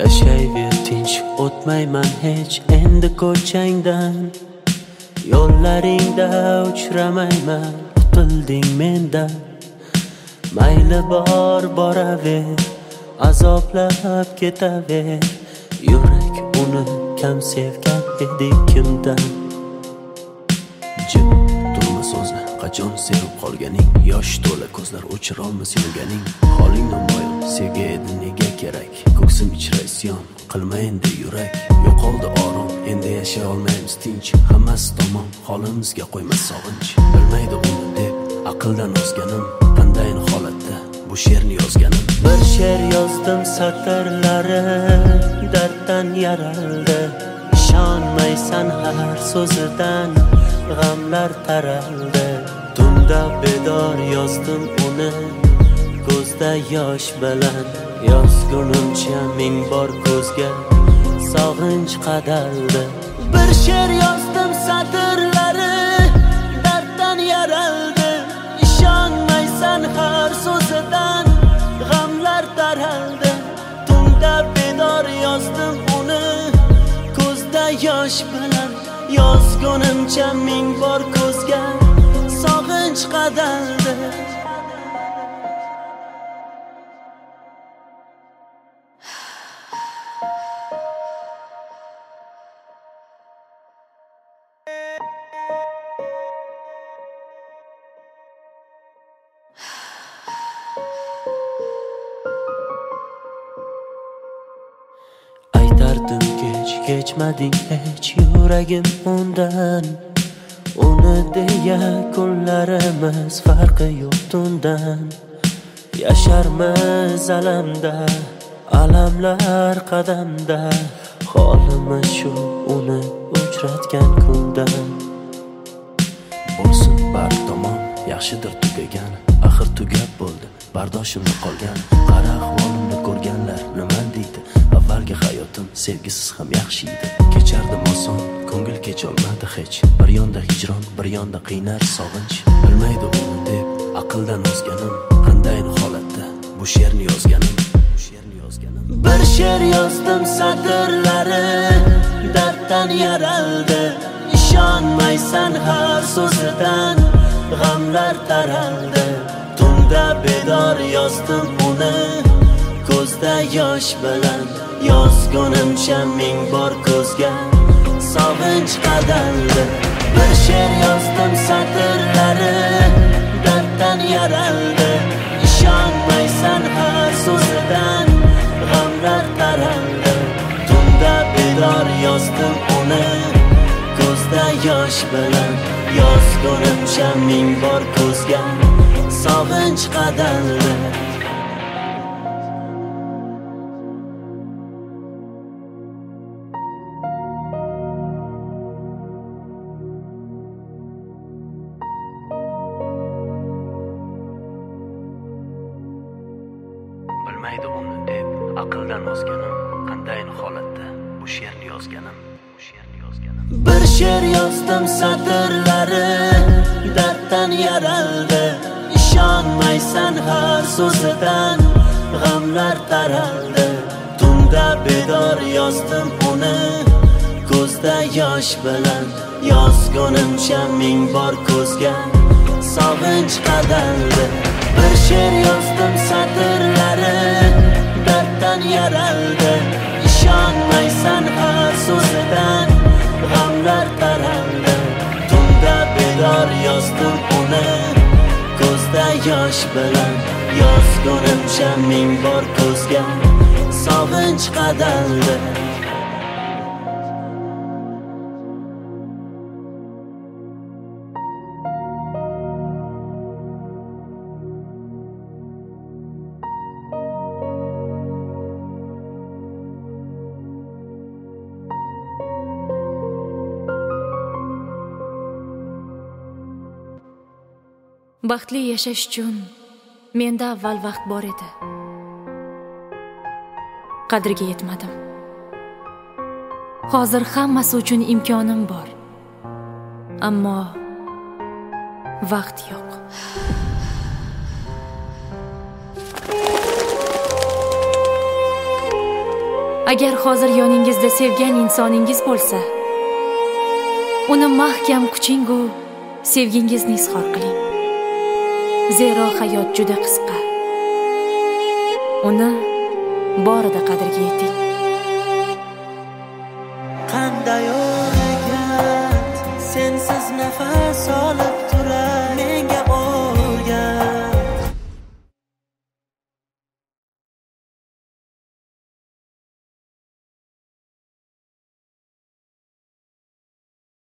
yashayver tinch o'tmayman hech endi ko'changdan yo'llaringda uchramayman qutilding mendan mayli bor boraver azoblab ketaver yurak uni kam sevgan edi kimdan qachon sevib qolganing? Yosh to'la ko'zlar o'chirolmas yurganing holing namoyon sevgi edi nega kerak? Ko'ksim ichra isyon qilma endi yurak. Yo'qoldi orom endi yashay olmaymiz tinch. Hammasi tamom holimizga qo'ymas sog'inch. Bilmaydi uni deb aqldan ozganim. Qandayin holatda bu she'rni yozganim. Bir she'r yozdim satrlari darddan yaraldi. Ishonmaysan har so'zidan g'amlar taraldi. Ko'zda bedor yozdim uni. Ko'zda yosh bilan yozgunimcha ming bor ko'zga. Sog'inch qadaldi. Bir she'r yozdim satrlari darddan yaraldi. Ishonmaysan har so'zidan g'amlar taraldi tunda bedor yozdim uni. Ko'zda yosh bilan yozgunimcha ming bor ko'zga. Sog'inch qadaldi aytardim kech kechmading hech yuragim undan. Uni deya kunlarimiz farqi yo'q tundan. Yasharmiz alamda alamlar qadamda. Holimiz shu uni uchratgan kundan bo'lsin bar tomon yaxshidir tugagan. Axir tugab bo'ldi bardoshimda qolgan. Qara ahvolimni ko'rganlar nima deydi? Avvalgi hayotim sevgisiz ham yaxshi edi kechardim oson. Ko'ngil kecholmadi hech. Bir yonda hijron bir yonda qiynar sog'inch. Bilmaydi uni deb aqldan ozganim qandayin holatda. Bu she'rni yozganim bu she'rni yozganim. Bir she'r yozdim satrlari darddan yaraldi. Ishonmaysan har so'zidan g'amlar taraldi. Tunda bedor yozdim uni ko'zda yosh bilan. Yozgunimcha ming bor ko'zga. Sovinch qadaldi bir she'r yozdim satrlari darddan yaraldi ishonmaysan har so'zidan g'amlar taraldi tunda bedor yozdim uni ko'zda yosh bilan yozgunimcha ming bor ko'zga sog'inch qadaldi aqldan ozganim qandayin holatda? Bu she'rni yozganim. Bu she'rni yozganim. Bir she'r yozdim satrlari darddan yaraldi. Ishonmaysan har so'zidan g'amlar taraldi. Tunda bedor yozdim uni ko'zda yosh bilan. Yozgunimcha ming bor ko'zga sog'inch qadaldi. Bedor yozdim uni ko'zda yosh bilan yozgunimcha ming bor ko'zga sog'inch qadaldi baxtli yashash uchun menda avval vaqt bor edi. Qadriga yetmadim. Hozir hammasi uchun imkonim bor. Ammo vaqt yo'q. Agar hozir yoningizda sevgan insoningiz bo'lsa uni mahkam kuchingu sevgingizni izhor qiling. Zero hayot juda qisqa. Uni borida qadriga yeting. Qanday harakat sensiz nafas olib